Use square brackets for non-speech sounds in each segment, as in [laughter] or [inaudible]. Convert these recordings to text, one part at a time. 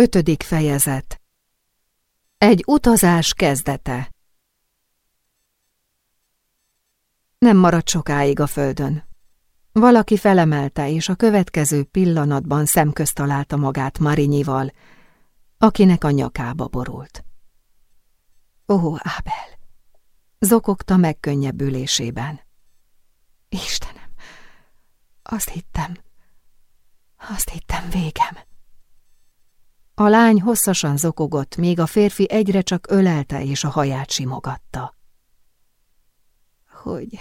Ötödik fejezet Egy utazás kezdete Nem maradt sokáig a földön. Valaki felemelte, és a következő pillanatban szemközt találta magát Marinyival, akinek a nyakába borult. Ó, Ábel! Zokogta megkönnyebbülésében. Istenem, azt hittem, azt hittem végem. A lány hosszasan zokogott, míg a férfi egyre csak ölelte és a haját simogatta. Hogy...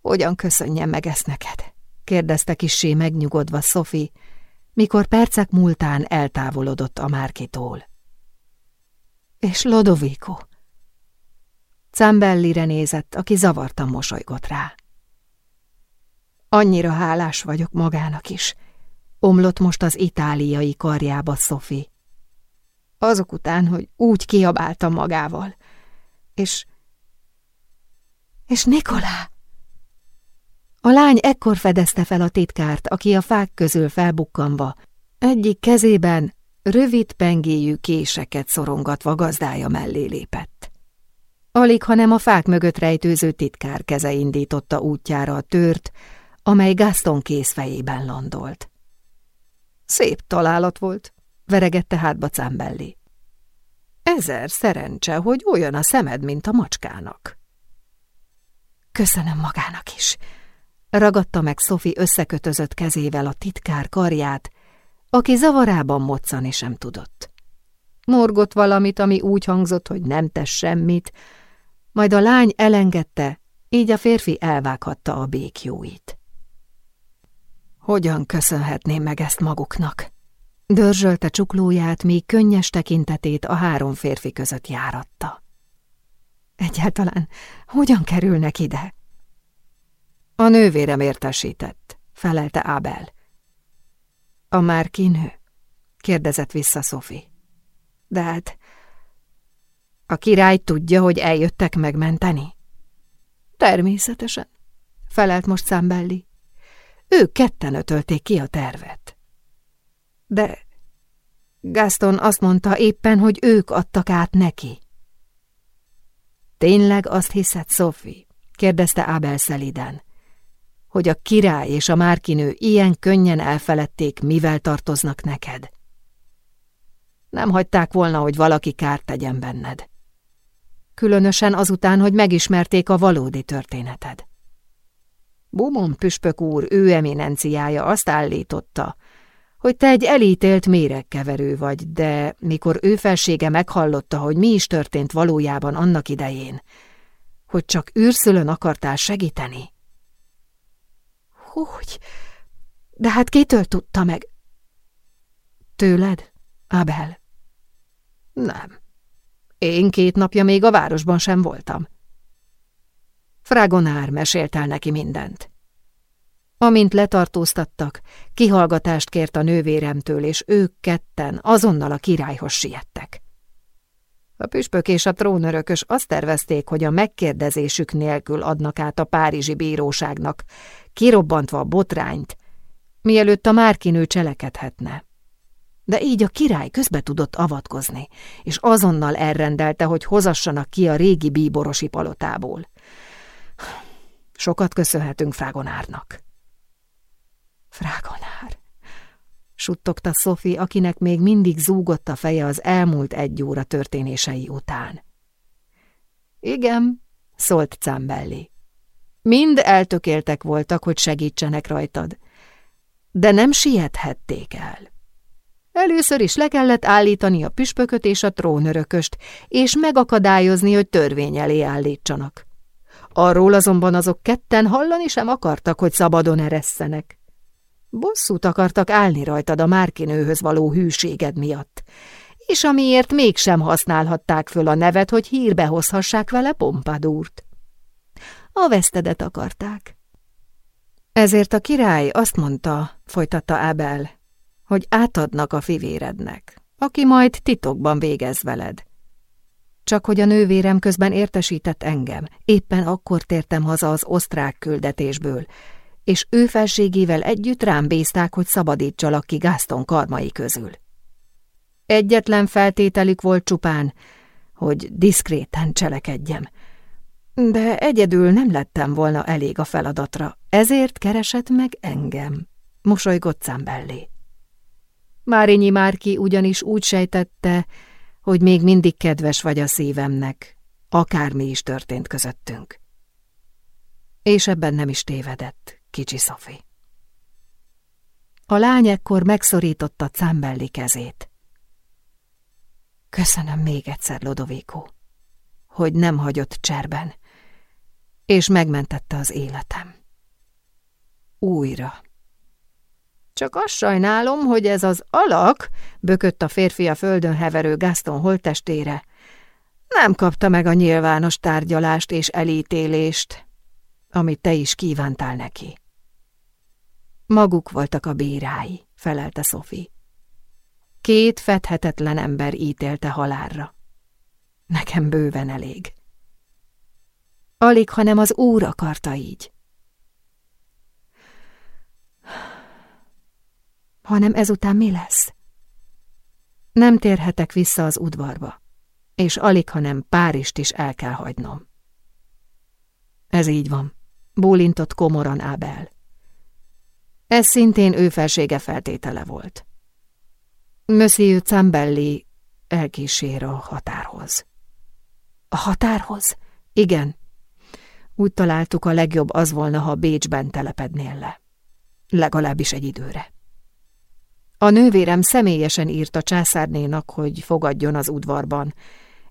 hogyan köszönjem meg ezt neked? kérdezte kissé megnyugodva Szofi, mikor percek múltán eltávolodott a Márkitól. És Lodovico? Cambellire nézett, aki zavartan mosolygott rá. Annyira hálás vagyok magának is, omlott most az itáliai karjába Szofi. Azok után, hogy úgy kiabáltam magával. És... És Nikolá! A lány ekkor fedezte fel a titkárt, aki a fák közül felbukkanva, egyik kezében rövid pengéjű késeket szorongatva gazdája mellé lépett. Alig, hanem a fák mögött rejtőző titkár keze indította útjára a tört, amely Gaston kézfejében landolt. Szép találat volt, veregette hátba Cámbelli. Ezer szerencse, hogy olyan a szemed, mint a macskának. Köszönöm magának is. Ragadta meg Sophie összekötözött kezével a titkár karját, aki zavarában moccani sem tudott. Morgott valamit, ami úgy hangzott, hogy nem tesz semmit, majd a lány elengedte, így a férfi elvághatta a békjóit. Hogyan köszönhetném meg ezt maguknak? Dörzsölte csuklóját, míg könnyes tekintetét a három férfi között járatta. Egyáltalán hogyan kerülnek ide? A nővérem értesített, felelte Ábel. A már kinő? kérdezett vissza Szofi. De hát a király tudja, hogy eljöttek megmenteni? Természetesen, felelt most Számbelli. Ők ketten ötölték ki a tervet. De Gaston azt mondta éppen, hogy ők adtak át neki. Tényleg azt hiszed, Sophie? kérdezte Abel szeliden, hogy a király és a márkinő ilyen könnyen elfeledték, mivel tartoznak neked. Nem hagyták volna, hogy valaki kárt tegyen benned. Különösen azután, hogy megismerték a valódi történeted. Bumon püspök úr, ő eminenciája azt állította, hogy te egy elítélt méregkeverő vagy, de mikor ő felsége meghallotta, hogy mi is történt valójában annak idején, hogy csak űrszülön akartál segíteni. Hogy? De hát kitől tudta meg? Tőled, Abel? Nem. Én két napja még a városban sem voltam. Fragonár mesélt el neki mindent. Amint letartóztattak, kihallgatást kért a nővéremtől, és ők ketten azonnal a királyhoz siettek. A püspök és a trónörökös azt tervezték, hogy a megkérdezésük nélkül adnak át a párizsi bíróságnak, kirobbantva a botrányt, mielőtt a márkinő cselekedhetne. De így a király közbe tudott avatkozni, és azonnal elrendelte, hogy hozassanak ki a régi bíborosi palotából. Sokat köszönhetünk Frágonárnak. Frágonár, suttogta Sophie, akinek még mindig zúgott a feje az elmúlt egy óra történései után. Igen, szólt Cambelli. Mind eltökéltek voltak, hogy segítsenek rajtad, de nem siethették el. Először is le kellett állítani a püspököt és a trónörököst, és megakadályozni, hogy törvény elé állítsanak. Arról azonban azok ketten hallani sem akartak, hogy szabadon eresszenek. Bosszút akartak állni rajtad a márkinőhöz való hűséged miatt, és amiért mégsem használhatták föl a nevet, hogy hírbe hozhassák vele Pompadúrt. A vesztedet akarták. Ezért a király azt mondta, folytatta Abel, hogy átadnak a fivérednek, aki majd titokban végez veled. Csak hogy a nővérem közben értesített engem, éppen akkor tértem haza az osztrák küldetésből, és ő felségével együtt rám bízták, hogy szabadítsalak ki Gaston karmai közül. Egyetlen feltételük volt csupán, hogy diszkréten cselekedjem. De egyedül nem lettem volna elég a feladatra, ezért keresett meg engem, mosolygott Zambelli. Márinyi Márki ugyanis úgy sejtette, hogy még mindig kedves vagy a szívemnek, akármi is történt közöttünk. És ebben nem is tévedett, kicsi Szofi. A lány ekkor megszorította Cámbelli kezét. Köszönöm még egyszer, Lodovéko, hogy nem hagyott cserben, és megmentette az életem. Újra. Csak azt sajnálom, hogy ez az alak, bökött a férfi a földön heverő Gaston holttestére, nem kapta meg a nyilvános tárgyalást és elítélést, amit te is kívántál neki. Maguk voltak a bírái, felelte Sophie. Két fedhetetlen ember ítélte halálra. Nekem bőven elég. Alig, hanem az úr akarta így. Hanem ezután mi lesz? Nem térhetek vissza az udvarba, és alig, hanem Párist is el kell hagynom. Ez így van, bólintott komoran Ábel. Ez szintén ő felsége feltétele volt. Monsieur Zambelli elkísér a határhoz. A határhoz? Igen. Úgy találtuk, a legjobb az volna, ha Bécsben telepednél le. Legalábbis egy időre. A nővérem személyesen írt a császárnénak, hogy fogadjon az udvarban,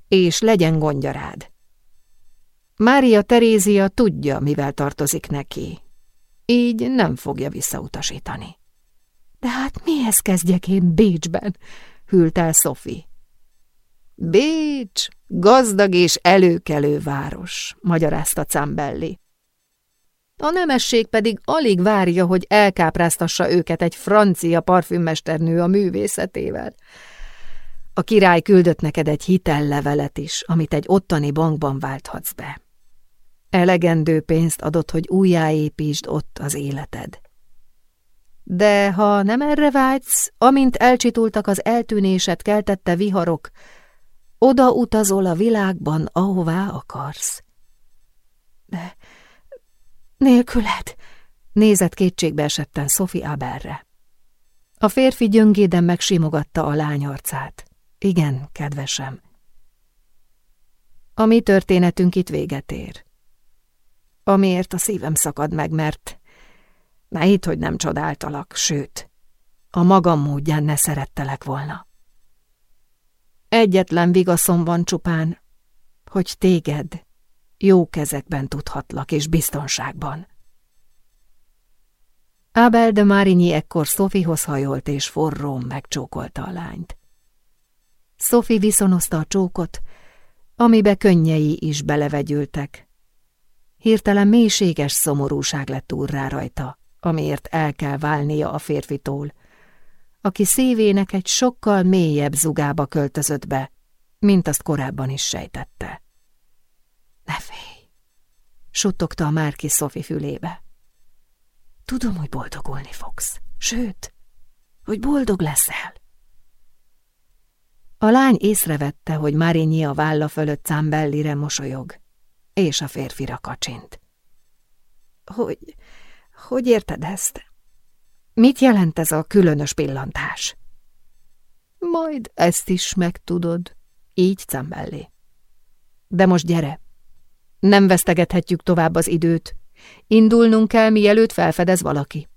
és legyen gondja rád. Mária Terézia tudja, mivel tartozik neki, így nem fogja visszautasítani. De hát mihez kezdjek én Bécsben? hűlt el Sophie. Bécs, gazdag és előkelő város, magyarázta Cambelli. A nemesség pedig alig várja, hogy elkápráztassa őket egy francia parfümmesternő a művészetével. A király küldött neked egy hitellevelet is, amit egy ottani bankban válthatsz be. Elegendő pénzt adott, hogy újjáépítsd ott az életed. De ha nem erre vágysz, amint elcsitultak az eltűnéset keltette viharok, oda utazol a világban, ahová akarsz. De nélküled, nézett kétségbe esetten Sophie Aberre. A férfi gyöngéden megsimogatta a lány arcát. Igen, kedvesem. A mi történetünk itt véget ér amiért a szívem szakad meg, mert ne hidd, hogy nem csodáltalak, sőt, a magam módján ne szerettelek volna. Egyetlen vigaszom van csupán, hogy téged jó kezekben tudhatlak és biztonságban. Abel de Marigny ekkor Sophiehoz hajolt és forrón megcsókolta a lányt. Sophie viszonozta a csókot, amibe könnyei is belevegyültek, Hirtelen mélységes szomorúság lett úrrá rajta, amiért el kell válnia a férfitól, aki szívének egy sokkal mélyebb zugába költözött be, mint azt korábban is sejtette. Ne félj, suttogta a Márki Szofi fülébe. Tudom, hogy boldogulni fogsz, sőt, hogy boldog leszel. A lány észrevette, hogy Marinyi a válla fölött Cámbellire mosolyog és a férfira kacsint. Hogy, hogy érted ezt? Mit jelent ez a különös pillantás? Majd ezt is megtudod, így Cambelli. De most gyere, nem vesztegethetjük tovább az időt. Indulnunk kell, mielőtt felfedez valaki.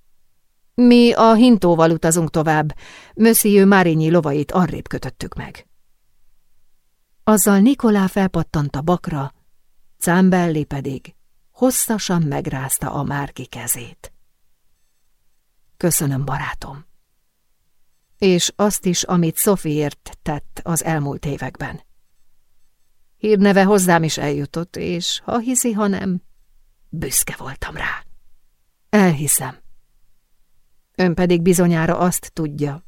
Mi a hintóval utazunk tovább, Monsieur Márinyi lovait arrébb kötöttük meg. Azzal Nikolá felpattant a bakra, Cámbelli pedig hosszasan megrázta a márki kezét. Köszönöm, barátom. És azt is, amit Szofiért tett az elmúlt években. Hírneve hozzám is eljutott, és ha hiszi, ha nem, büszke voltam rá. Elhiszem. Ön pedig bizonyára azt tudja,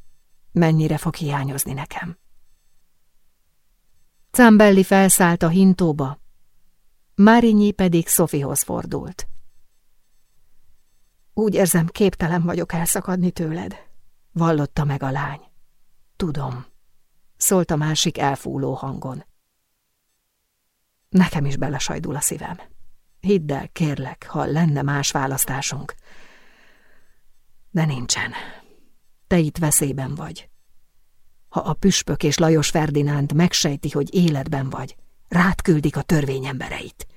mennyire fog hiányozni nekem. Cámbelli felszállt a hintóba, Márinyi pedig Szofihoz fordult. Úgy érzem, képtelen vagyok elszakadni tőled, vallotta meg a lány. Tudom. szólt a másik elfúló hangon. Nekem is belesajdul a szívem. Hidd el, kérlek, ha lenne más választásunk. De nincsen. Te itt veszélyben vagy. Ha a püspök és Lajos Ferdinánd megsejti, hogy életben vagy, rád küldik a törvényembereit.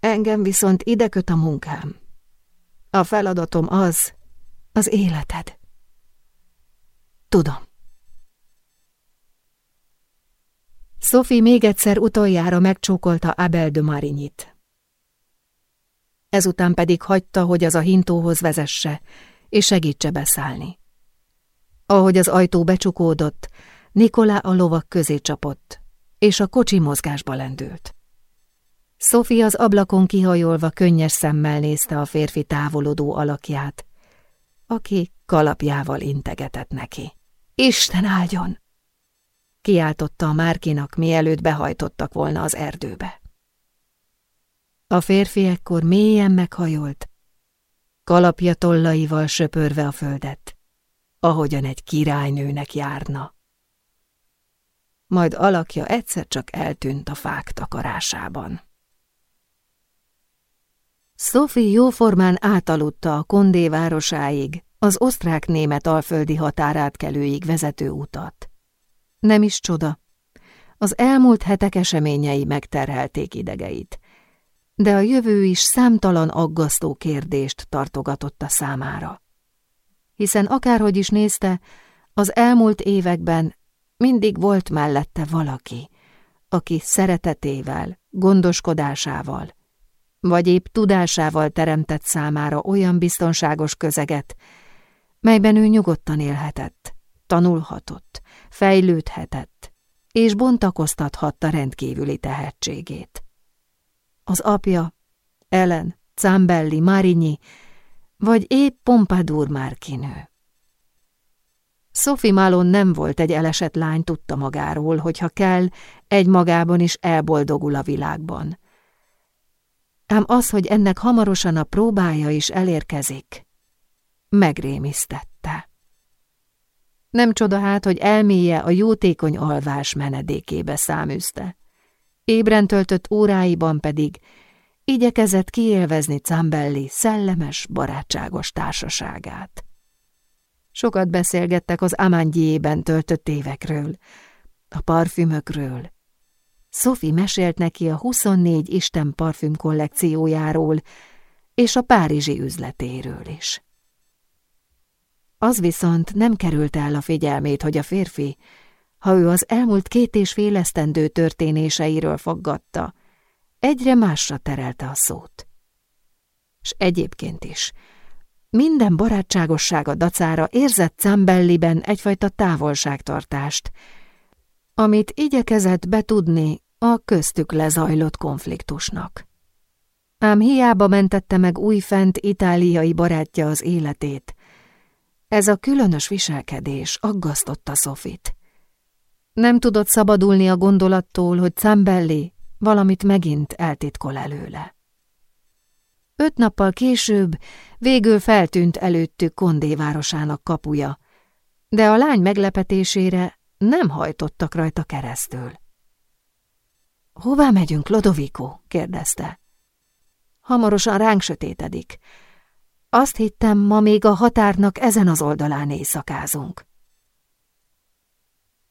Engem viszont ide köt a munkám. A feladatom az, az életed. Tudom. Sophie még egyszer utoljára megcsókolta Abel de Marinyit. Ezután pedig hagyta, hogy az a hintóhoz vezesse, és segítse beszállni. Ahogy az ajtó becsukódott, Nikolá a lovak közé csapott, és a kocsi mozgásba lendült. Sophie az ablakon kihajolva könnyes szemmel nézte a férfi távolodó alakját, aki kalapjával integetett neki. Isten áldjon! Kiáltotta a Márkinak, mielőtt behajtottak volna az erdőbe. A férfi ekkor mélyen meghajolt, kalapja tollaival söpörve a földet, ahogyan egy királynőnek járna. Majd alakja egyszer csak eltűnt a fák takarásában. Sophie jóformán átaludta a Kondé városáig, az osztrák-német alföldi határátkelőig vezető utat. Nem is csoda. Az elmúlt hetek eseményei megterhelték idegeit, de a jövő is számtalan aggasztó kérdést tartogatott a számára. Hiszen akárhogy is nézte, az elmúlt években mindig volt mellette valaki, aki szeretetével, gondoskodásával, vagy épp tudásával teremtett számára olyan biztonságos közeget, melyben ő nyugodtan élhetett, tanulhatott, fejlődhetett, és bontakoztathatta rendkívüli tehetségét. Az apja, Ellen, Zambelli, Marinyi, vagy épp Pompadour márkinő. Sophie Malon nem volt egy elesett lány, tudta magáról, hogy ha kell, egy magában is elboldogul a világban. Ám az, hogy ennek hamarosan a próbája is elérkezik, megrémisztette. Nem csoda hát, hogy elméje a jótékony alvás menedékébe száműzte. Ébren töltött óráiban pedig igyekezett kiélvezni Cambelli szellemes, barátságos társaságát. Sokat beszélgettek az Amandjében töltött évekről, a parfümökről. Sophie mesélt neki a 24 Isten parfüm kollekciójáról és a párizsi üzletéről is. Az viszont nem került el a figyelmét, hogy a férfi, ha ő az elmúlt két és fél esztendő történéseiről foggatta, egyre másra terelte a szót. S egyébként is, minden barátságossága dacára érzett Zambelliben egyfajta távolságtartást, amit igyekezett betudni a köztük lezajlott konfliktusnak. Ám hiába mentette meg újfent itáliai barátja az életét, ez a különös viselkedés aggasztotta Sofit. Nem tudott szabadulni a gondolattól, hogy Zambelli valamit megint eltitkol előle. Öt nappal később végül feltűnt előttük Kondé városának kapuja, de a lány meglepetésére nem hajtottak rajta keresztül. – Hová megyünk, Lodovico? – kérdezte. – Hamarosan ránk sötétedik. Azt hittem, ma még a határnak ezen az oldalán éjszakázunk.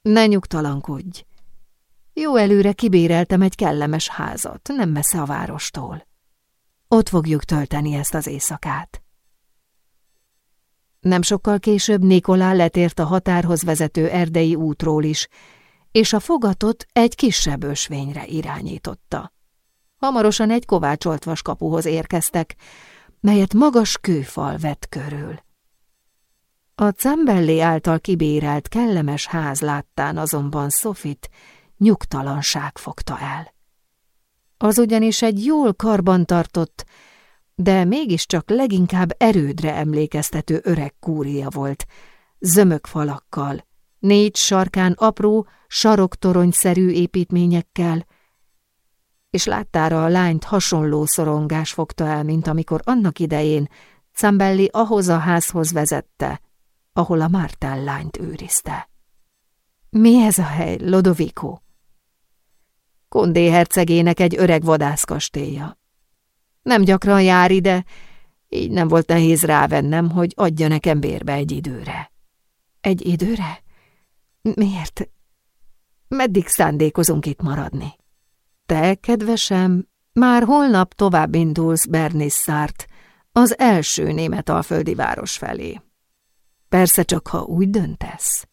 Ne nyugtalankodj. Jó előre kibéreltem egy kellemes házat, nem messze a várostól. Ott fogjuk tölteni ezt az éjszakát. Nem sokkal később Nikolá letért a határhoz vezető erdei útról is, és a fogatot egy kisebb ösvényre irányította. Hamarosan egy kovácsolt vaskapuhoz érkeztek, melyet magas kőfal vett körül. A Cembelli által kibérelt kellemes ház láttán azonban Sofit nyugtalanság fogta el. Az ugyanis egy jól karbantartott, de mégiscsak leginkább erődre emlékeztető öreg kúria volt, zömök falakkal, négy sarkán apró, saroktoronyszerű építményekkel, és láttára a lányt hasonló szorongás fogta el, mint amikor annak idején Cambelli ahhoz a házhoz vezette, ahol a Mártán lányt őrizte. Mi ez a hely, Lodovico? Kondé hercegének egy öreg vadászkastélya. Nem gyakran jár ide, így nem volt nehéz rávennem, hogy adja nekem bérbe egy időre. Egy időre? Miért? Meddig szándékozunk itt maradni? Te, kedvesem, már holnap tovább indulsz Bernisszárt, az első német alföldi város felé. Persze csak, ha úgy döntesz.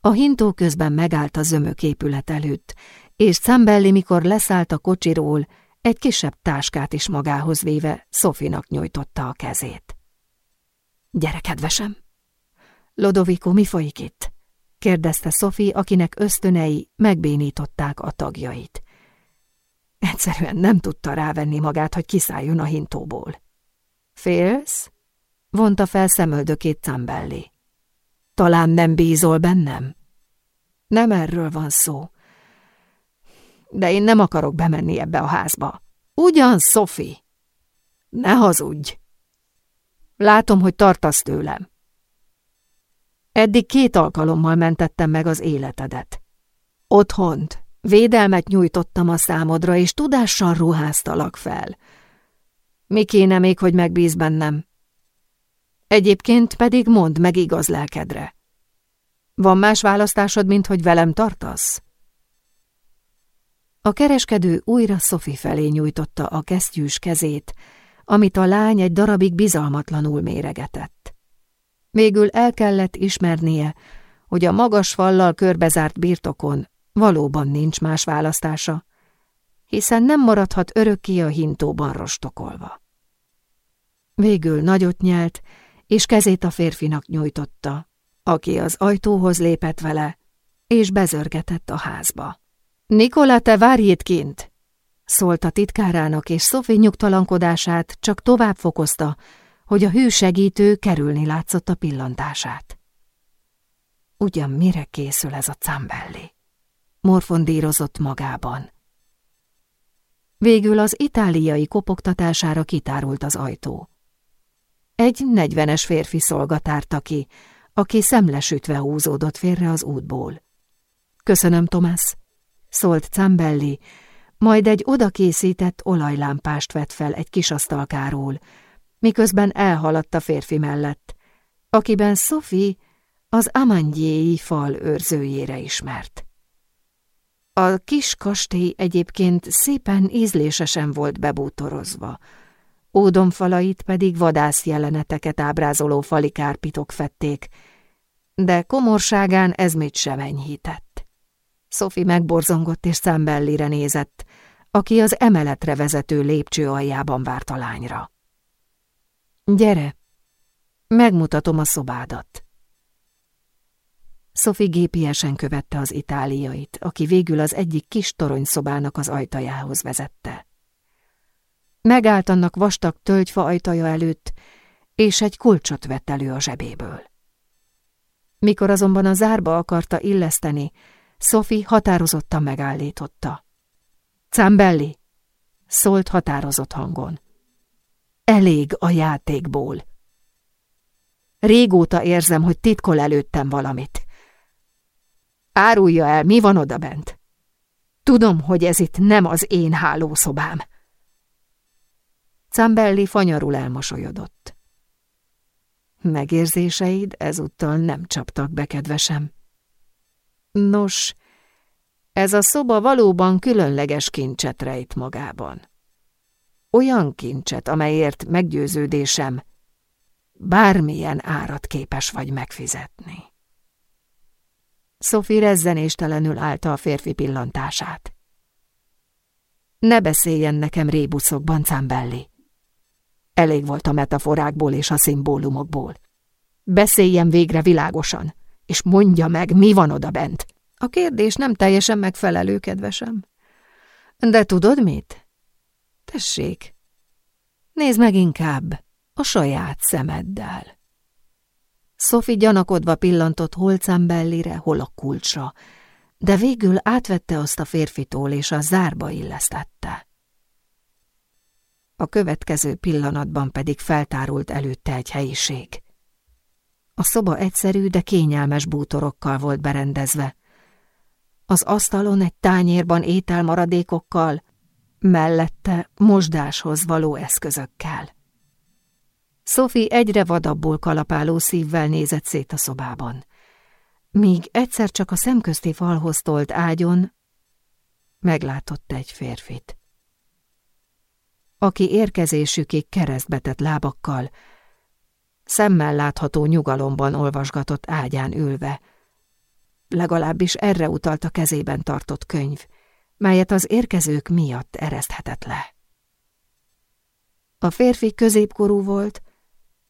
A hintó közben megállt a zömök épület előtt, és Szembelli, mikor leszállt a kocsiról, egy kisebb táskát is magához véve Szofinak nyújtotta a kezét. Gyere, kedvesem! Lodoviko, mi folyik itt? kérdezte Szofi, akinek ösztönei megbénították a tagjait. Egyszerűen nem tudta rávenni magát, hogy kiszálljon a hintóból. Félsz? vonta fel szemöldökét Cambelli. Talán nem bízol bennem? Nem erről van szó. De én nem akarok bemenni ebbe a házba. Ugyan, Sophie? Ne hazudj! Látom, hogy tartasz tőlem. Eddig két alkalommal mentettem meg az életedet. Otthont, védelmet nyújtottam a számodra, és tudással ruháztalak fel. Mi kéne még, hogy megbíz bennem? Egyébként pedig mondd meg igaz lelkedre. Van más választásod, mint hogy velem tartasz? A kereskedő újra Szofi felé nyújtotta a kesztyűs kezét, amit a lány egy darabig bizalmatlanul méregetett. Végül el kellett ismernie, hogy a magas fallal körbezárt birtokon valóban nincs más választása, hiszen nem maradhat örökké a hintóban rostokolva. Végül nagyot nyelt, és kezét a férfinak nyújtotta, aki az ajtóhoz lépett vele, és bezörgetett a házba. Nikola, te várj itt kint! Szólt a titkárának, és Szofi nyugtalankodását csak tovább fokozta, hogy a hű segítő kerülni látszott a pillantását. Ugyan mire készül ez a cambelli? Morfondírozott magában. Végül az itáliai kopogtatására kitárult az ajtó. Egy negyvenes férfi szolga tárta ki, aki szemlesütve húzódott félre az útból. Köszönöm, Tomás, szólt Cambelli, majd egy odakészített olajlámpást vett fel egy kis asztalkáról, miközben elhaladt a férfi mellett, akiben Sophie az Amangyéi fal őrzőjére ismert. A kis kastély egyébként szépen ízlésesen volt bebútorozva, ódomfalait pedig vadász jeleneteket ábrázoló falikárpitok fették, de komorságán ez mit sem enyhített. Sophie megborzongott és szembellire nézett, aki az emeletre vezető lépcső aljában várt a lányra. Gyere, megmutatom a szobádat. Sophie gépiesen követte az itáliait, aki végül az egyik kis toronyszobának az ajtajához vezette. Megállt annak vastag tölgyfa ajtaja előtt, és egy kulcsot vett elő a zsebéből. Mikor azonban a zárba akarta illeszteni, Sophie határozottan megállította. Cambelli! szólt határozott hangon. Elég a játékból. Régóta érzem, hogy titkol előttem valamit. Árulja el, mi van odabent? Tudom, hogy ez itt nem az én hálószobám. Cambelli fanyarul elmosolyodott. Megérzéseid ezúttal nem csaptak be, kedvesem. Nos, ez a szoba valóban különleges kincset rejt magában. Olyan kincset, amelyért meggyőződésem, bármilyen árat képes vagy megfizetni. Sophie rezzenéstelenül állta a férfi pillantását. Ne beszéljen nekem rébuszokban, Cambelli. Elég volt a metaforákból és a szimbólumokból. Beszéljen végre világosan, és mondja meg, mi van oda bent. A kérdés nem teljesen megfelelő, kedvesem. De tudod mit? Tessék, nézd meg inkább a saját szemeddel. Sophie gyanakodva pillantott hol Cambellire, hol a kulcsra, de végül átvette azt a férfitól és a zárba illesztette. A következő pillanatban pedig feltárult előtte egy helyiség. A szoba egyszerű, de kényelmes bútorokkal volt berendezve, Az asztalon egy tányérban ételmaradékokkal, mellette mosdáshoz való eszközökkel. Sophie egyre vadabbul kalapáló szívvel nézett szét a szobában. Míg egyszer csak a szemközti falhoz tolt ágyon meglátott egy férfit. Aki érkezésükig keresztbetett lábakkal, szemmel látható nyugalomban olvasgatott ágyán ülve, legalábbis erre utalt a kezében tartott könyv, melyet az érkezők miatt ereszthetett le. A férfi középkorú volt,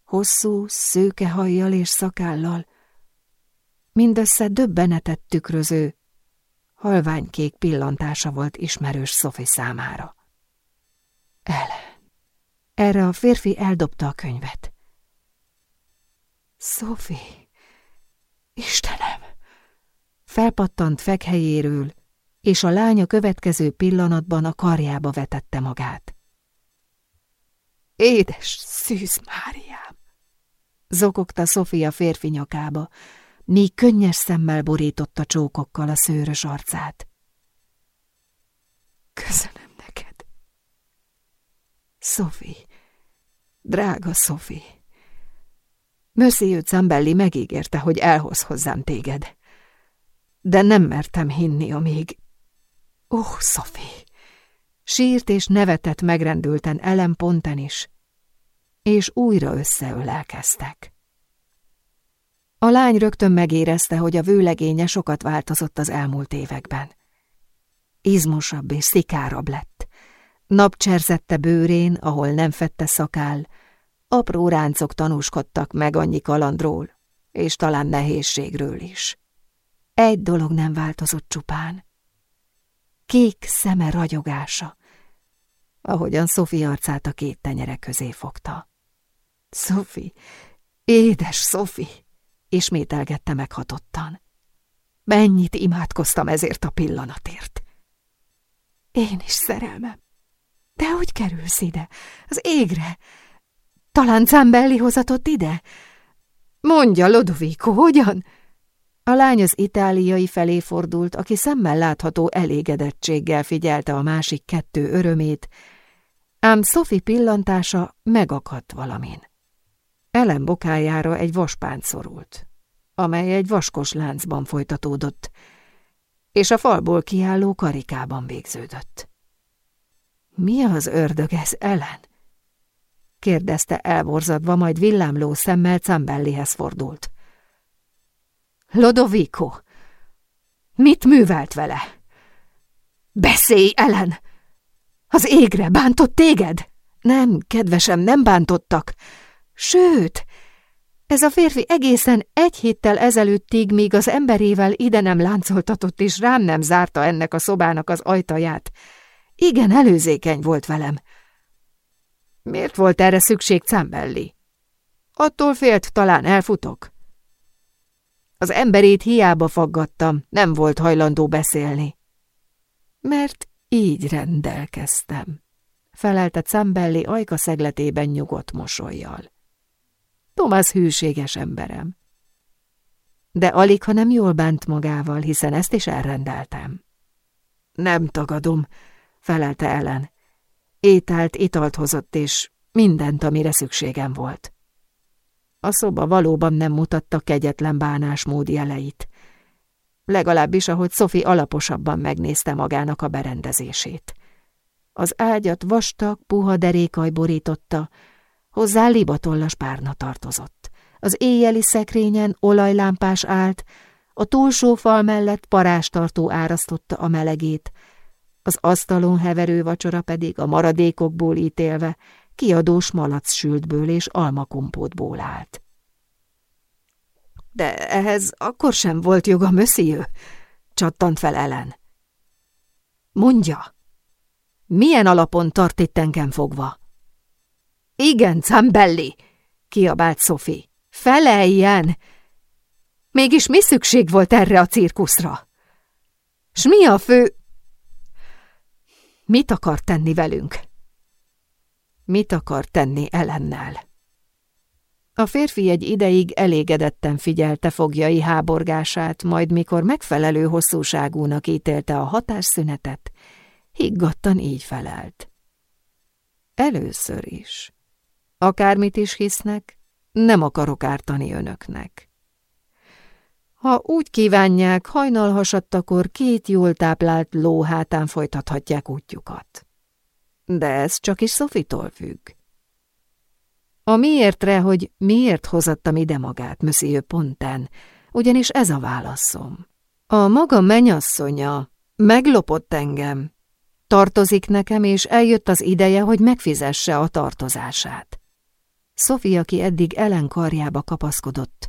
hosszú, szőke hajjal és szakállal, mindössze döbbenetet tükröző, halványkék pillantása volt ismerős Szofi számára. El. Erre a férfi eldobta a könyvet. Szofi, Istenem! Felpattant fekhelyéről, és a lánya következő pillanatban a karjába vetette magát. Édes szűz Máriám! Zokogta Sofia férfi nyakába, míg könnyes szemmel borította csókokkal a szőrös arcát. Köszönöm neked. Sophie, drága Sophie. Monsieur Zambelli megígérte, hogy elhoz hozzám téged. De nem mertem hinni, amíg... Ó, oh, Sophie! Sírt és nevetett megrendülten Ellen Ponten is, és újra összeölelkeztek. A lány rögtön megérezte, hogy a vőlegénye sokat változott az elmúlt években. Izmosabb és szikárabb lett. Napcserzette bőrén, ahol nem fette szakál, apró ráncok tanúskodtak meg annyi kalandról, és talán nehézségről is. Egy dolog nem változott csupán. Kék szeme ragyogása, ahogyan Szofi arcát a két tenyere közé fogta. Szofi, édes Szofi, ismételgette meghatottan. Mennyit imádkoztam ezért a pillanatért. Én is szerelmem. De hogy kerülsz ide? Az égre? Talán Zambelli hozatott ide? Mondja, Lodovico, hogyan? A lány az itáliai felé fordult, aki szemmel látható elégedettséggel figyelte a másik kettő örömét, ám Sophie pillantása megakadt valamin. Ellen bokájára egy vaspánt szorult, amely egy vaskos láncban folytatódott, és a falból kiálló karikában végződött. Mi az ördög ez, Ellen? kérdezte elborzadva, majd villámló szemmel Cambellihez fordult. Lodovico, mit művelt vele? Beszélj, Ellen! Az égre bántott téged? Nem, kedvesem, nem bántottak. Sőt, ez a férfi egészen egy héttel ezelőttig, míg az emberével ide nem láncoltatott és rám nem zárta ennek a szobának az ajtaját. Igen, előzékeny volt velem. Miért volt erre szükség Cambelli? Attól félt, talán elfutok. Az emberét hiába faggattam, nem volt hajlandó beszélni. Mert így rendelkeztem, felelte Cambelli ajka szegletében nyugodt mosolyjal. Tomás hűséges emberem. De alig, ha nem jól bánt magával, hiszen ezt is elrendeltem. Nem tagadom, felelte Ellen. Ételt, italt hozott, és mindent, amire szükségem volt. A szoba valóban nem mutatta kegyetlen bánásmód jeleit. Legalábbis, ahogy Sophie alaposabban megnézte magának a berendezését. Az ágyat vastag, puha derékaj borította, hozzá libatollas párna tartozott. Az éjjeli szekrényen olajlámpás állt, a túlsó fal mellett parástartó árasztotta a melegét, az asztalon heverő vacsora pedig a maradékokból ítélve kiadós malac sültből és almakompótból állt. De ehhez akkor sem volt joga, monsieur, csattant fel Ellen. Mondja, milyen alapon tart itt engem fogva? Igen, Zambelli, kiabált Sophie. Feleljen! Mégis mi szükség volt erre a cirkuszra? S mi a fő... Mit akar tenni velünk? Mit akar tenni Ellennel? A férfi egy ideig elégedetten figyelte fogjai háborgását, majd mikor megfelelő hosszúságúnak ítélte a hatásszünetet, higgadtan így felelt. Először is. Akármit is hisznek, nem akarok ártani önöknek. Ha úgy kívánják, hajnalhasadtakor két jól táplált ló hátán folytathatják útjukat. De ez csak is Szofitól függ. A miértre, hogy miért hozattam ide magát, Monsieur Ponten, ugyanis ez a válaszom. A maga menyasszonya meglopott engem, tartozik nekem, és eljött az ideje, hogy megfizesse a tartozását. Sofia, aki eddig Ellen karjába kapaszkodott,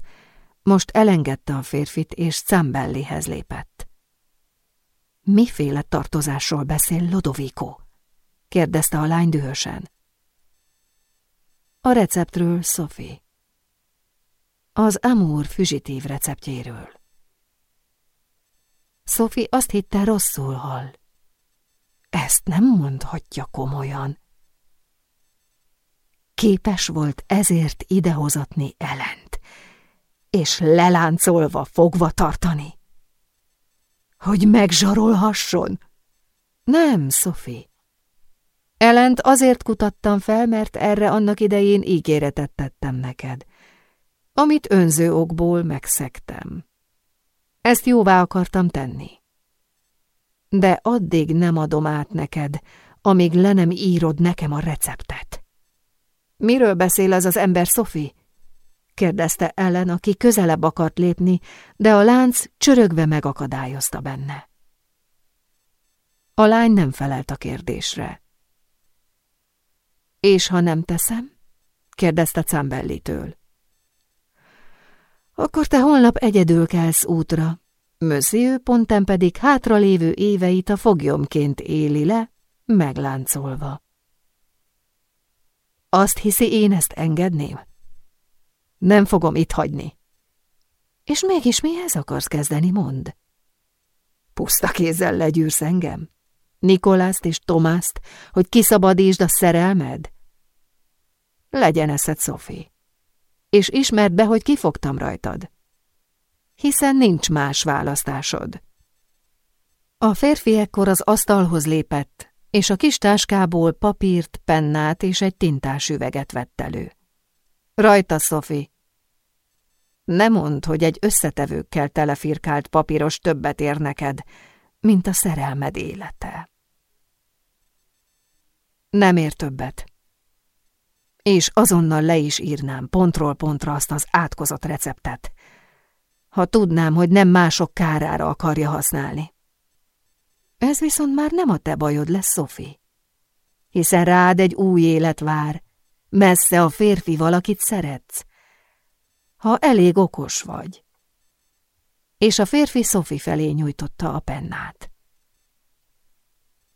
most elengedte a férfit, és Cambellihez lépett. Miféle tartozásról beszél Lodovico? kérdezte a lány dühösen. A receptről, Sophie. Az Amour füzsitív receptjéről. Sophie azt hitte rosszul hall. Ezt nem mondhatja komolyan. Képes volt ezért idehozatni Elent, és leláncolva fogva tartani. Hogy megzsarolhasson? Nem, Sophie. Elent azért kutattam fel, mert erre annak idején ígéretet tettem neked, amit önző okból megszektem. Ezt jóvá akartam tenni. De addig nem adom át neked, amíg le nem írod nekem a receptet. Miről beszél ez az ember, Sophie? kérdezte Ellen, aki közelebb akart lépni, de a lánc csörögve megakadályozta benne. A lány nem felelt a kérdésre. És ha nem teszem? kérdezte Cambellitől. Akkor te holnap egyedül kelsz útra. Monsieur Pontem pedig hátralévő éveit a fogjomként éli le, megláncolva. Azt hiszi, én ezt engedném? Nem fogom itt hagyni. És mégis mihez akarsz kezdeni, mond? Puszta kézzel legyűrsz engem? Nikolászt és Tomászt, hogy kiszabadítsd a szerelmed? Legyen eszed, Sophie. És ismerd be, hogy kifogtam rajtad. Hiszen nincs más választásod. A férfi ekkor az asztalhoz lépett, és a kis táskából papírt, pennát és egy tintás üveget vett elő. Rajta, Sophie. Ne mondd, hogy egy összetevőkkel telefirkált papíros többet ér neked, mint a szerelmed élete. Nem ér többet. És azonnal le is írnám pontról pontra azt az átkozott receptet, ha tudnám, hogy nem mások kárára akarja használni. Ez viszont már nem a te bajod lesz, Sophie. Hiszen rád egy új élet vár, messze a férfi valakit szeretsz, ha elég okos vagy és a férfi Sophie felé nyújtotta a pennát.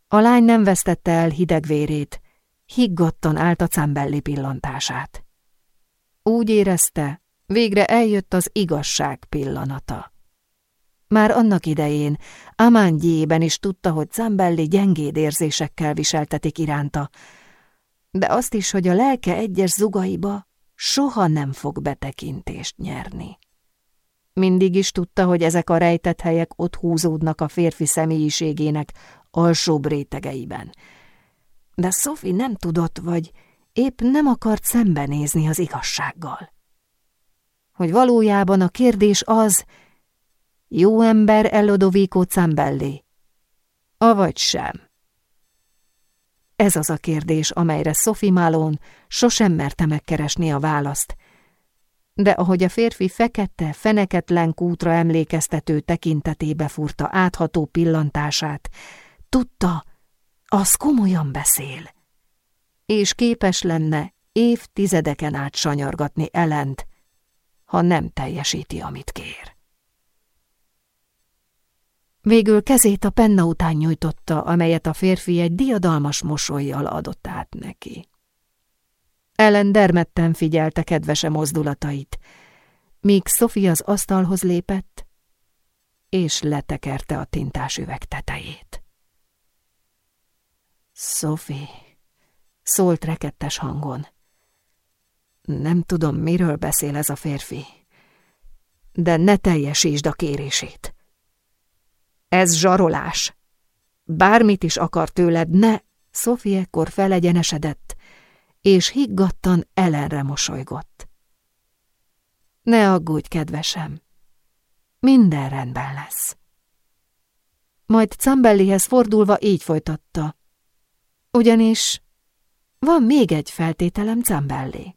A lány nem vesztette el hidegvérét, higgadtan állt a cembelli pillantását. Úgy érezte, végre eljött az igazság pillanata. Már annak idején Amángyében is tudta, hogy Zambelli gyengéd érzésekkel viseltetik iránta, de azt is, hogy a lelke egyes zugaiba soha nem fog betekintést nyerni. Mindig is tudta, hogy ezek a rejtett helyek ott húzódnak a férfi személyiségének alsóbb rétegeiben. De Sophie nem tudott, vagy épp nem akart szembenézni az igazsággal. Hogy valójában a kérdés az, jó ember Elodoviko Cambelli, avagy sem. Ez az a kérdés, amelyre Sophie Malone sosem merte megkeresni a választ, de ahogy a férfi fekete, feneketlen kútra emlékeztető tekintetébe furta átható pillantását, tudta, az komolyan beszél, és képes lenne évtizedeken át sanyargatni Elent, ha nem teljesíti, amit kér. Végül kezét a penna után nyújtotta, amelyet a férfi egy diadalmas mosolyjal adott át neki. Ellen dermedten figyelte kedvese mozdulatait, míg Sophie az asztalhoz lépett, és letekerte a tintás üveg tetejét. Sophie, szólt rekettes hangon. Nem tudom, miről beszél ez a férfi, de ne teljesítsd a kérését. Ez zsarolás. Bármit is akar tőled, ne... Sophie ekkor felegyenesedett, és higgadtan ellenre mosolygott. Ne aggódj, kedvesem, minden rendben lesz. Majd Cambellihez fordulva így folytatta. Ugyanis van még egy feltételem Cambelli.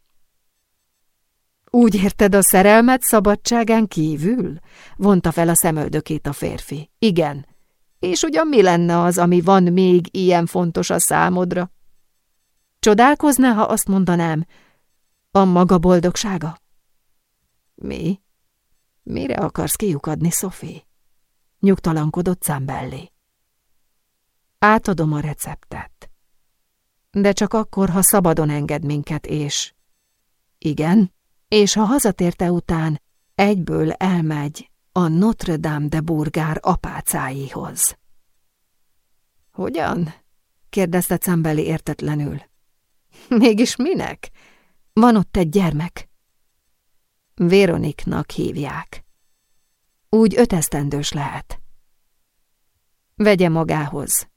Úgy érted a szerelmet szabadságán kívül? Vonta fel a szemöldökét a férfi. Igen. És ugyan mi lenne az, ami van még ilyen fontos a számodra? Csodálkozná, ha azt mondanám, a maga boldogsága? Mi? Mire akarsz kiukadni, Sophie? Nyugtalankodott Zambelli. Átadom a receptet. De csak akkor, ha szabadon enged minket, és... Igen, és ha hazatérte után, egyből elmegy a Notre Dame de Burgár apácáihoz. Hogyan? kérdezte Cambeli értetlenül. Mégis minek? Van ott egy gyermek. Véroniknak hívják. Úgy ötesztendős lehet. Vegye magához,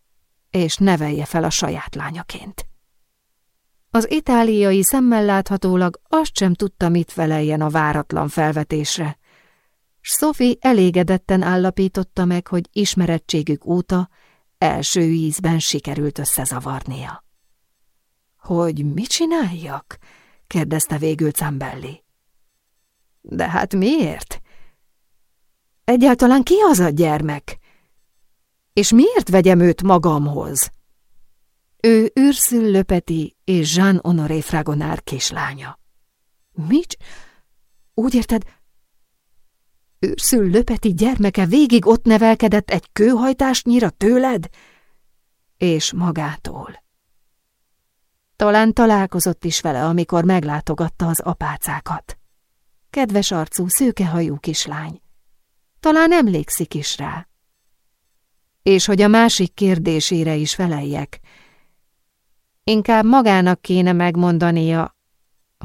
és nevelje fel a saját lányaként. Az itáliai szemmel láthatólag azt sem tudta, mit feleljen a váratlan felvetésre, s Sophie elégedetten állapította meg, hogy ismerettségük óta első ízben sikerült összezavarnia. Hogy mit csináljak? kérdezte végül Cambelli. De hát miért? Egyáltalán ki az a gyermek? És miért vegyem őt magamhoz? Ő Ursule Löpeti és Jean-Honoré Fragonár kislánya. Mit? Úgy érted, Ursule Löpeti gyermeke végig ott nevelkedett egy kőhajtásnyira tőled? És magától. Talán találkozott is vele, amikor meglátogatta az apácákat. Kedves arcú, szőkehajú kislány. Talán emlékszik is rá. És hogy a másik kérdésére is feleljek, inkább magának kéne megmondania,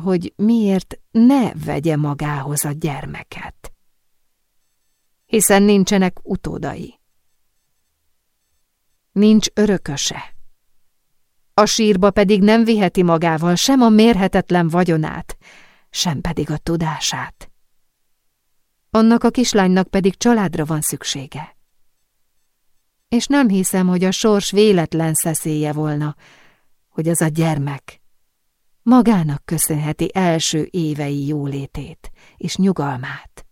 hogy miért ne vegye magához a gyermeket. Hiszen nincsenek utódai. Nincs örököse. A sírba pedig nem viheti magával sem a mérhetetlen vagyonát, sem pedig a tudását. Annak a kislánynak pedig családra van szüksége. És nem hiszem, hogy a sors véletlen szeszélye volna, hogy az a gyermek magának köszönheti első évei jólétét és nyugalmát.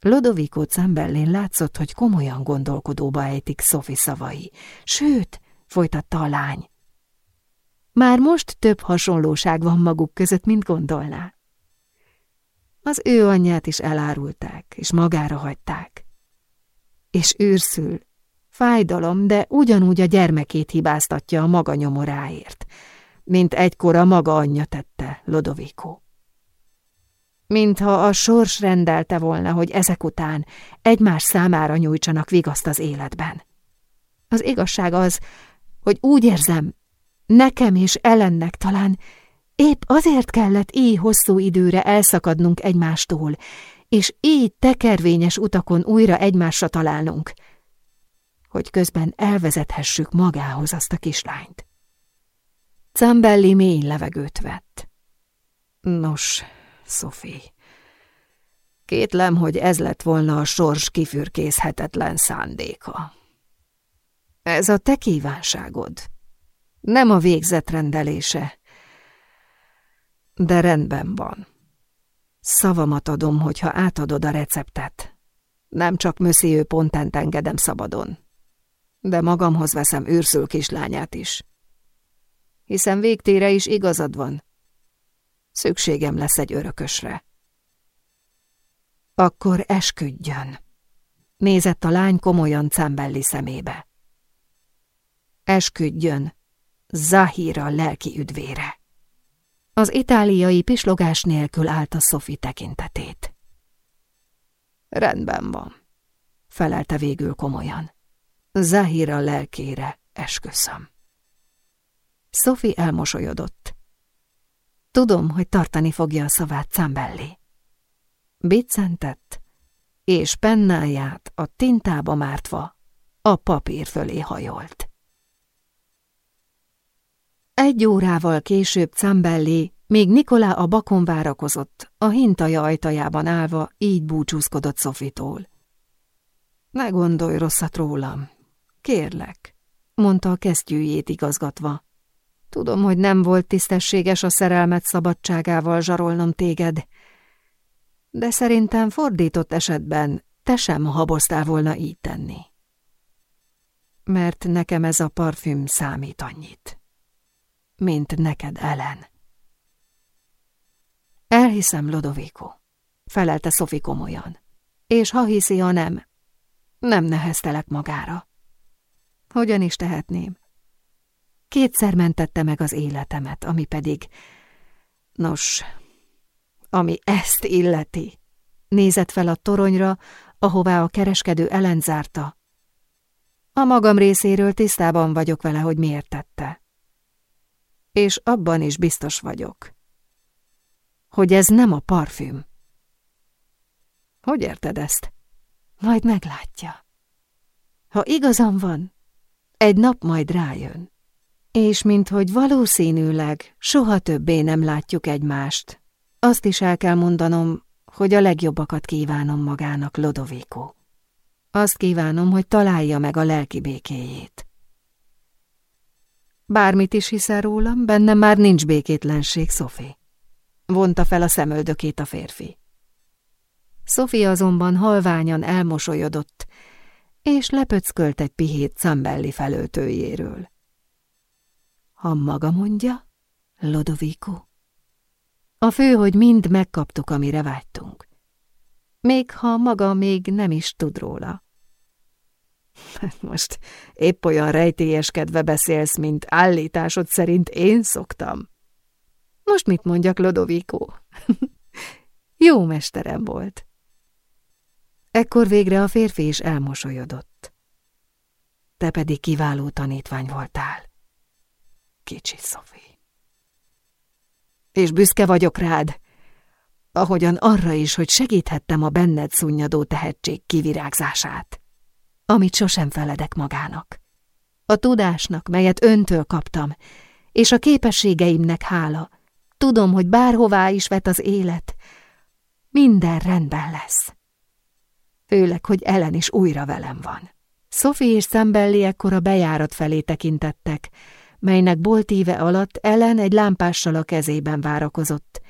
Lodovico Cembellén látszott, hogy komolyan gondolkodóba ejtik Sophie szavai. Sőt, folytatta a lány, már most több hasonlóság van maguk között, mint gondolná. Az ő anyját is elárulták, és magára hagyták. És őrszül, fájdalom, de ugyanúgy a gyermekét hibáztatja a maga nyomoráért, mint egykor a maga anyja tette, Lodovico. Mintha a sors rendelte volna, hogy ezek után egymás számára nyújtsanak vigaszt az életben. Az igazság az, hogy úgy érzem, nekem és ellennek talán Épp azért kellett így hosszú időre elszakadnunk egymástól, és így tekervényes utakon újra egymásra találnunk, hogy közben elvezethessük magához azt a kislányt. Cambelli mély levegőt vett. Nos, Sophie, kétlem, hogy ez lett volna a sors kifürkészhetetlen szándéka. Ez a te kívánságod, nem a végzet rendelése, de rendben van. Szavamat adom, hogyha átadod a receptet. Nem csak Monsieur Pontent engedem szabadon, de magamhoz veszem őrszül kislányát is. Hiszen végtére is igazad van. Szükségem lesz egy örökösre. Akkor esküdjön. Nézett a lány komolyan Cembelli szemébe. Esküdjön Zahira lelki üdvére. Az itáliai pislogás nélkül állta Sophie tekintetét. Rendben van, felelte végül komolyan. Zahira lelkére esküszöm. Sophie elmosolyodott. Tudom, hogy tartani fogja a szavát Cambelli. Biccentett, és pennáját a tintába mártva a papír fölé hajolt. Egy órával később Cambelli, még Nikolá a bakon várakozott, a hintaja ajtajában állva így búcsúzkodott Szofitól. Ne gondolj rosszat rólam, kérlek, mondta a kesztyűjét igazgatva. Tudom, hogy nem volt tisztességes a szerelmet szabadságával zsarolnom téged, de szerintem fordított esetben te sem haboztál volna így tenni. Mert nekem ez a parfüm számít annyit, mint neked, Ellen. Elhiszem, Lodovico, felelte Szofi komolyan. És ha hiszi, ha nem, nem neheztelek magára. Hogyan is tehetném? Kétszer mentette meg az életemet, ami pedig... Nos, ami ezt illeti. Nézett fel a toronyra, ahová a kereskedő elenzárta. A magam részéről tisztában vagyok vele, hogy miért tette. És abban is biztos vagyok, hogy ez nem a parfüm. Hogy érted ezt? Majd meglátja. Ha igazam van, egy nap majd rájön. És minthogy valószínűleg soha többé nem látjuk egymást, azt is el kell mondanom, hogy a legjobbakat kívánom magának, Lodovico. Azt kívánom, hogy találja meg a lelki békéjét. Bármit is hiszel rólam, bennem már nincs békétlenség, Szofi. Vonta fel a szemöldökét a férfi. Szofi azonban halványan elmosolyodott, és lepöckölt egy pihét Cambelli felöltőjéről. Ha maga mondja, Lodovico. A fő, hogy mind megkaptuk, amire vágytunk. Még ha maga még nem is tud róla. [laughs] Most épp olyan rejtélyeskedve beszélsz, mint állításod szerint én szoktam. Most mit mondjak, Lodovico? [laughs] Jó mesterem volt. Ekkor végre a férfi is elmosolyodott. Te pedig kiváló tanítvány voltál. Kicsi Szofi. És büszke vagyok rád, ahogyan arra is, hogy segíthettem a benned szunnyadó tehetség kivirágzását, amit sosem feledek magának. A tudásnak, melyet öntől kaptam, és a képességeimnek hála, tudom, hogy bárhová is vet az élet, minden rendben lesz. Főleg, hogy Ellen is újra velem van. Sophie és Szembelli ekkor a bejárat felé tekintettek, melynek boltíve alatt Ellen egy lámpással a kezében várakozott,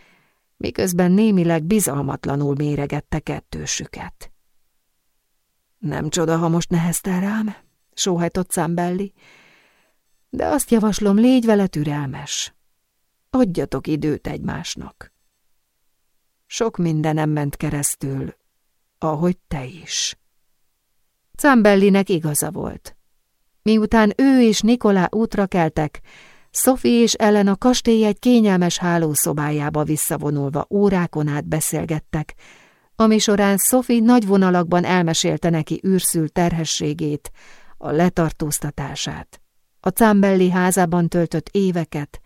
miközben némileg bizalmatlanul méregette kettősüket. Nem csoda, ha most neheztel rám, sóhajtott Szembelli, de azt javaslom, légy vele türelmes. Adjatok időt egymásnak. Sok mindenem ment keresztül, ahogy te is. Cambellinek igaza volt. Miután ő és Nikolá útra keltek, Sophie és Ellen a kastély egy kényelmes hálószobájába visszavonulva órákon át beszélgettek, ami során Sophie nagy vonalakban elmesélte neki űrszül terhességét, a letartóztatását, a Cambelli házában töltött éveket,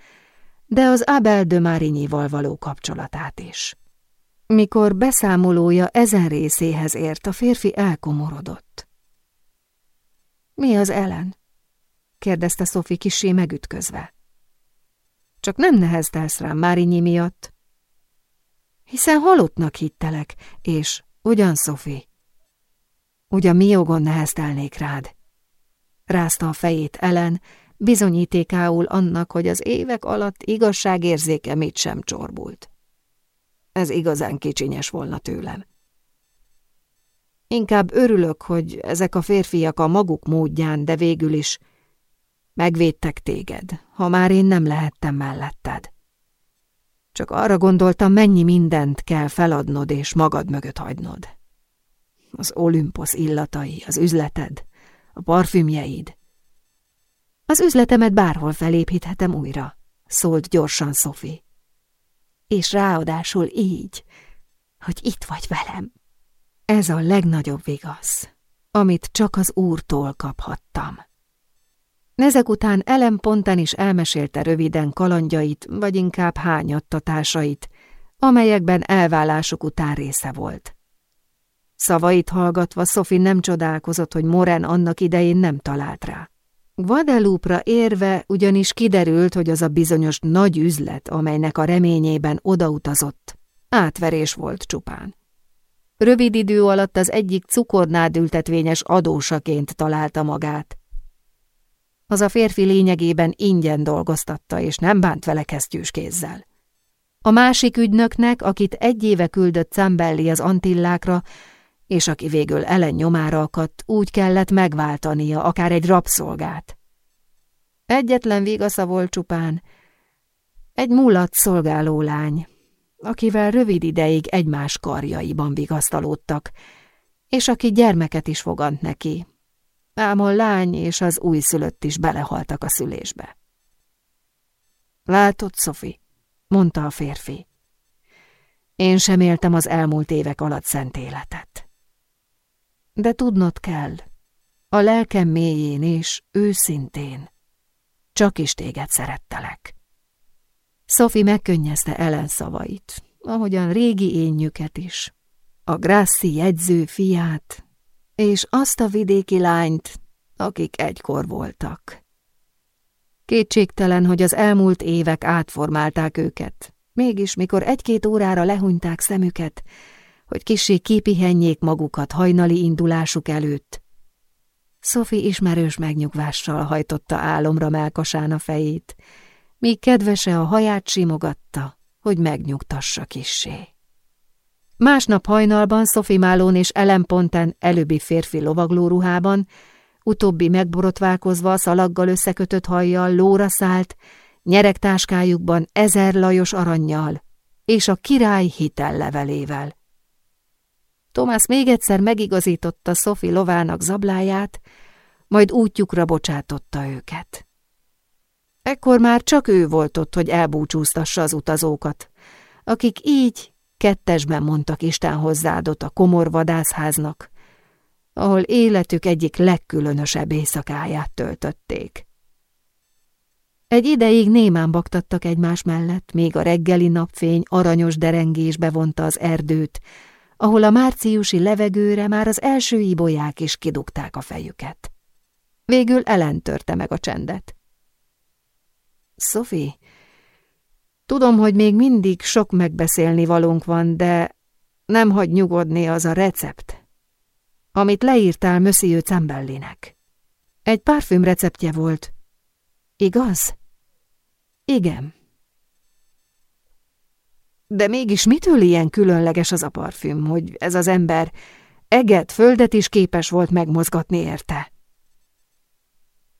de az Abel de Marignyval való kapcsolatát is. Mikor beszámolója ezen részéhez ért, a férfi elkomorodott. Mi az ellen? kérdezte Szofi kisé megütközve. Csak nem neheztelsz rám Márinyi miatt. Hiszen halottnak hittelek, és ugyan, Szofi, ugyan mi jogon neheztelnék rád? Rázta a fejét Ellen, bizonyítékául annak, hogy az évek alatt igazságérzéke mit sem csorbult. Ez igazán kicsinyes volna tőlem. Inkább örülök, hogy ezek a férfiak a maguk módján, de végül is megvédtek téged, ha már én nem lehettem melletted. Csak arra gondoltam, mennyi mindent kell feladnod és magad mögött hagynod. Az Olympos illatai, az üzleted, a parfümjeid. Az üzletemet bárhol felépíthetem újra, szólt gyorsan Sophie és ráadásul így, hogy itt vagy velem. Ez a legnagyobb vigasz, amit csak az úrtól kaphattam. Ezek után Ellen Ponten is elmesélte röviden kalandjait, vagy inkább hányattatásait, amelyekben elvállásuk után része volt. Szavait hallgatva Sophie nem csodálkozott, hogy Moren annak idején nem talált rá. Guadalupe-ra érve ugyanis kiderült, hogy az a bizonyos nagy üzlet, amelynek a reményében odautazott, átverés volt csupán. Rövid idő alatt az egyik cukornádültetvényes adósaként találta magát. Az a férfi lényegében ingyen dolgoztatta, és nem bánt vele kesztyűs kézzel. A másik ügynöknek, akit egy éve küldött Zambelli az Antillákra, és aki végül ellen nyomára akadt, úgy kellett megváltania akár egy rabszolgát. Egyetlen vigasza volt csupán, egy mulat szolgáló lány, akivel rövid ideig egymás karjaiban vigasztalódtak, és aki gyermeket is fogant neki. Ám a lány és az újszülött is belehaltak a szülésbe. Látod, Szofi, mondta a férfi. Én sem éltem az elmúlt évek alatt szent életet. De tudnod kell, a lelkem mélyén és őszintén, csak is téged szerettelek. Sophie megkönnyezte Ellen szavait, ahogyan régi énnyüket is, a Grassi jegyző fiát, és azt a vidéki lányt, akik egykor voltak. Kétségtelen, hogy az elmúlt évek átformálták őket, mégis mikor egy-két órára lehunyták szemüket, hogy kissé kipihenjék magukat hajnali indulásuk előtt. Sophie ismerős megnyugvással hajtotta álomra melkasán a fejét, míg kedvese a haját simogatta, hogy megnyugtassa kissé. Másnap hajnalban Sophie Málón és Ellen Ponten előbbi férfi lovaglóruhában, utóbbi megborotválkozva szalaggal összekötött hajjal lóra szállt, nyeregtáskájukban ezer lajos aranyjal és a király hitellevelével. Thomas még egyszer megigazította Sophie lovának zabláját, majd útjukra bocsátotta őket. Ekkor már csak ő volt ott, hogy elbúcsúztassa az utazókat, akik így kettesben mondtak Isten hozzáadott a komor vadászháznak, ahol életük egyik legkülönösebb éjszakáját töltötték. Egy ideig némán baktattak egymás mellett, még a reggeli napfény aranyos derengésbe vonta az erdőt, ahol a márciusi levegőre már az első ibolyák is kidugták a fejüket. Végül elentörte meg a csendet. Sophie, tudom, hogy még mindig sok megbeszélni valónk van, de nem hagy nyugodni az a recept, amit leírtál Monsieur Cembellinek. Egy parfüm receptje volt. Igaz? Igen. De mégis mitől ilyen különleges az a parfüm, hogy ez az ember eget, földet is képes volt megmozgatni érte?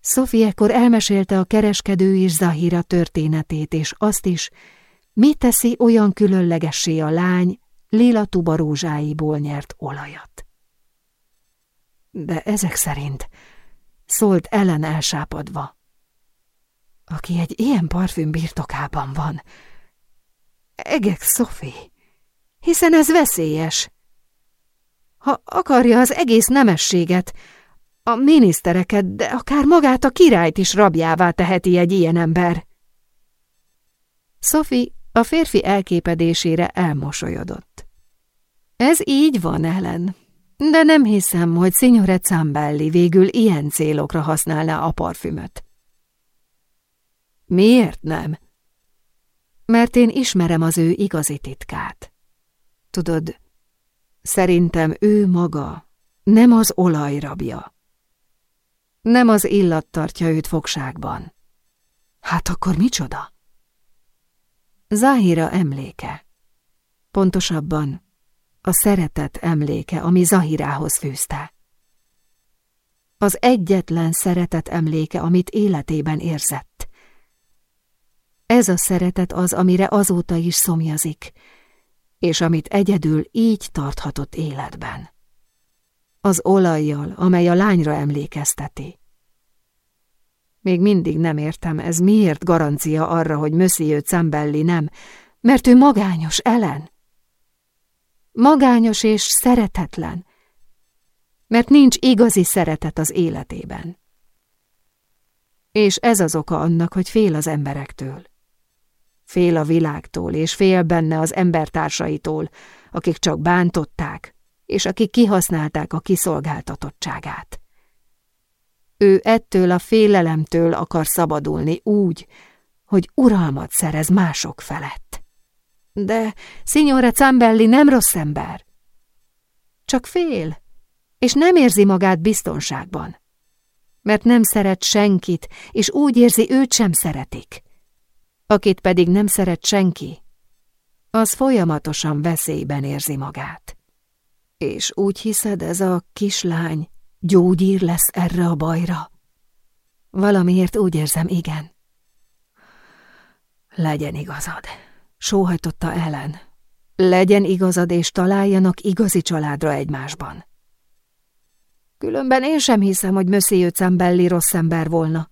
Sophie ekkor elmesélte a kereskedő és Zahira történetét, és azt is, mi teszi olyan különlegessé a lány lila tubarózsáiból nyert olajat. De ezek szerint szólt Ellen elsápadva. Aki egy ilyen parfüm birtokában van, Egek, Sophie, hiszen ez veszélyes. Ha akarja az egész nemességet, a minisztereket, de akár magát a királyt is rabjává teheti egy ilyen ember. Sophie a férfi elképedésére elmosolyodott. Ez így van, Ellen, de nem hiszem, hogy Signore Zambelli végül ilyen célokra használná a parfümöt. Miért nem? Mert én ismerem az ő igazi titkát. Tudod, szerintem ő maga nem az olajrabja. Nem az illat tartja őt fogságban. Hát akkor micsoda? Zahira emléke. Pontosabban a szeretet emléke, ami Zahirához fűzte. Az egyetlen szeretet emléke, amit életében érzett. Ez a szeretet az, amire azóta is szomjazik, és amit egyedül így tarthatott életben. Az olajjal, amely a lányra emlékezteti. Még mindig nem értem, ez miért garancia arra, hogy Monsieur Cembelli nem, mert ő magányos, ellen. Magányos és szeretetlen, mert nincs igazi szeretet az életében. És ez az oka annak, hogy fél az emberektől. Fél a világtól, és fél benne az embertársaitól, akik csak bántották, és akik kihasználták a kiszolgáltatottságát. Ő ettől a félelemtől akar szabadulni úgy, hogy uralmat szerez mások felett. De Signore Zambelli nem rossz ember. Csak fél, és nem érzi magát biztonságban. Mert nem szeret senkit, és úgy érzi, őt sem szeretik. Akit pedig nem szeret senki, az folyamatosan veszélyben érzi magát. És úgy hiszed, ez a kislány gyógyír lesz erre a bajra? Valamiért úgy érzem, igen. Legyen igazad, sóhajtotta ellen. Legyen igazad, és találjanak igazi családra egymásban. Különben én sem hiszem, hogy Monsieur Cambelli rossz ember volna.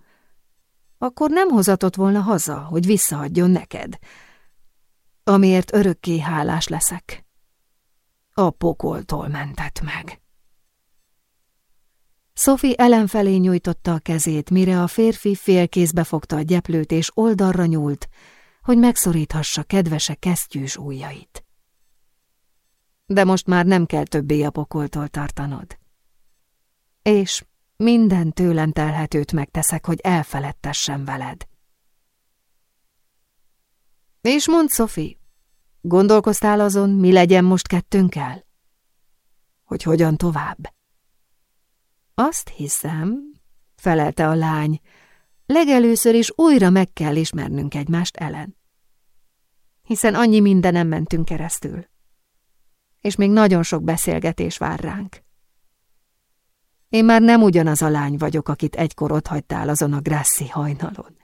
Akkor nem hozatott volna haza, hogy visszaadjon neked, amiért örökké hálás leszek. A pokoltól mentett meg. Sophie Ellen nyújtotta a kezét, mire a férfi félkézbe fogta a gyeplőt és oldalra nyúlt, hogy megszoríthassa kedvese kesztyűs ujjait. De most már nem kell többé a pokoltól tartanod. És minden tőlem telhetőt megteszek, hogy elfeledtessem veled. És mondd, Sophie, gondolkoztál azon, mi legyen most kettőnkkel? Hogy hogyan tovább? Azt hiszem, felelte a lány, legelőször is újra meg kell ismernünk egymást ellen. Hiszen annyi mindenem mentünk keresztül. És még nagyon sok beszélgetés vár ránk. Én már nem ugyanaz a lány vagyok, akit egykor ott hagytál azon a Grassi hajnalon.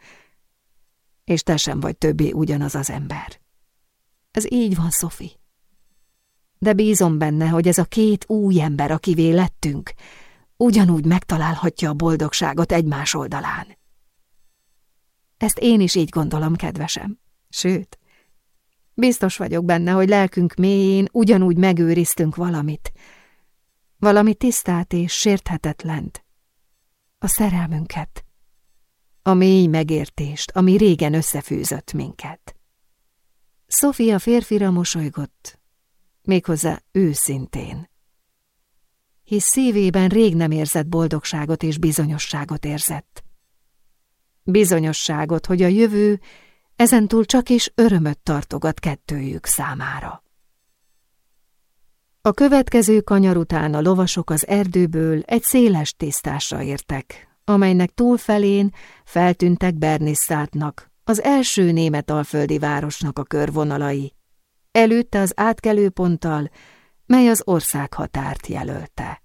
És te sem vagy többé ugyanaz az ember. Ez így van, Sophie. De bízom benne, hogy ez a két új ember, akivé lettünk, ugyanúgy megtalálhatja a boldogságot egymás oldalán. Ezt én is így gondolom, kedvesem. Sőt, biztos vagyok benne, hogy lelkünk mélyén ugyanúgy megőriztünk valamit. Valami tisztát és sérthetetlent. A szerelmünket. A mély megértést, ami régen összefűzött minket. Sofia férfira mosolygott, méghozzá őszintén hisz szívében rég nem érzett boldogságot és bizonyosságot érzett. Bizonyosságot, hogy a jövő ezentúl csak is örömöt tartogat kettőjük számára. A következő kanyar után a lovasok az erdőből egy széles tisztásra értek, amelynek túlfelén feltűntek Bernisszátnak, az első német alföldi városnak a körvonalai. Előtte az átkelőponttal mely az ország határt jelölte.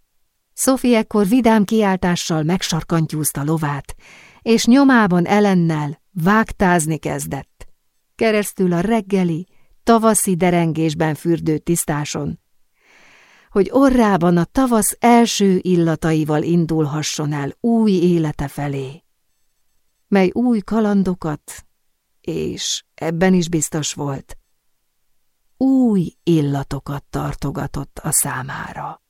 Sophie ekkor vidám kiáltással megsarkantyúzta lovát, és nyomában ellennel vágtázni kezdett. Keresztül a reggeli, tavaszi derengésben fürdő tisztáson, hogy orrában a tavasz első illataival indulhasson el új élete felé, mely új kalandokat, és ebben is biztos volt, új illatokat tartogatott a számára.